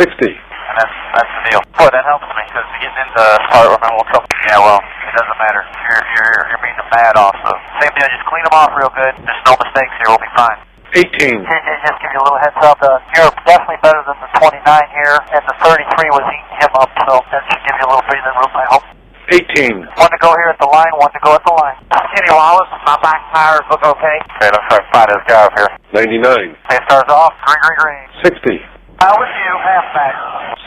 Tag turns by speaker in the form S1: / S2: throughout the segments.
S1: 60.
S2: And that's, that's the deal. Boy, that helps me, because getting into part of a little trouble. Yeah, well, it doesn't matter. You're, you're, you're beating them bad off, so. Same deal, just clean them off real good. There's no mistakes here, we'll be fine.
S1: 18.
S2: Just give you a little heads up, uh, you're definitely better than the 29 here, and the 33 was eating him up, so that should give you a little breathing room, I hope.
S1: 18.
S2: One to go here at the line, one to go at the line. Kenny Wallace, my back tires look okay. Okay, let's try to find this guy up here.
S1: 99.
S2: It starts off, green, green, green.
S1: 60.
S2: How was you, halfback?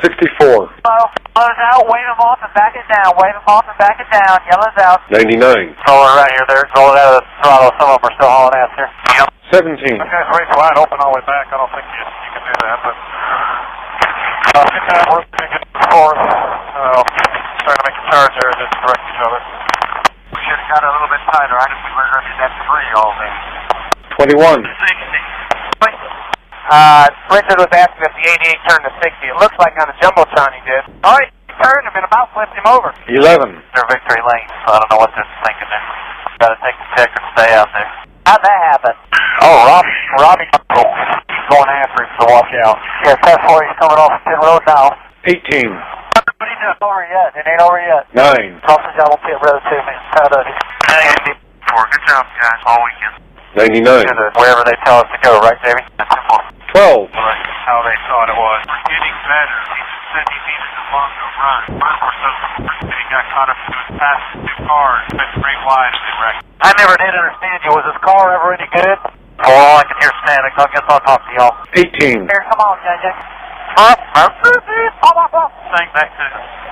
S1: 64.
S2: Hello, yellow's out, wave him off and back it down, wave him off and back it down, yellow's out.
S1: 99.
S2: Rolling right here, they're rolling out of the throttle, some of them are still hauling ass here. Yep.
S1: 17.
S2: Okay, so race wide open all the way back, I don't think you, you can do that, but... Uh, good time, we're going to get to fourth. Uh, trying to make a charge there to direct each other. We should have got a little bit tighter, I think we were going to that three all day.
S1: 21.
S2: 60. Uh, Richard was asking if the 88 turned to 60. It looks like on the Jumbotron he did. All right, he turned him and about flipped him over.
S1: 11.
S2: Their victory lane, so I don't know what they're thinking there. Gotta take the check and stay out there. How'd that happen? Oh, Robbie, Robbie, he's going after him, so watch out. Yeah, test four, he's coming off pit road now.
S1: 18.
S2: But he's not over yet. It ain't over yet.
S1: 9.
S2: Sausage out on pit road too, man. Proud of you. Good job, guys, all weekend.
S1: 99.
S2: To the, wherever they tell us to go, right, Davey? That's simple.
S1: 12.
S2: how they thought it was. We're getting better. He just said he needed a longer run. Run for so and he got caught up to his past two cars. Went straight wide and they wrecked. I never did understand you. Was his car ever any good? Oh, all I can hear static. I guess I'll talk to y'all.
S1: 18.
S2: Here, come on, JJ. Huh? Thing back to the truck.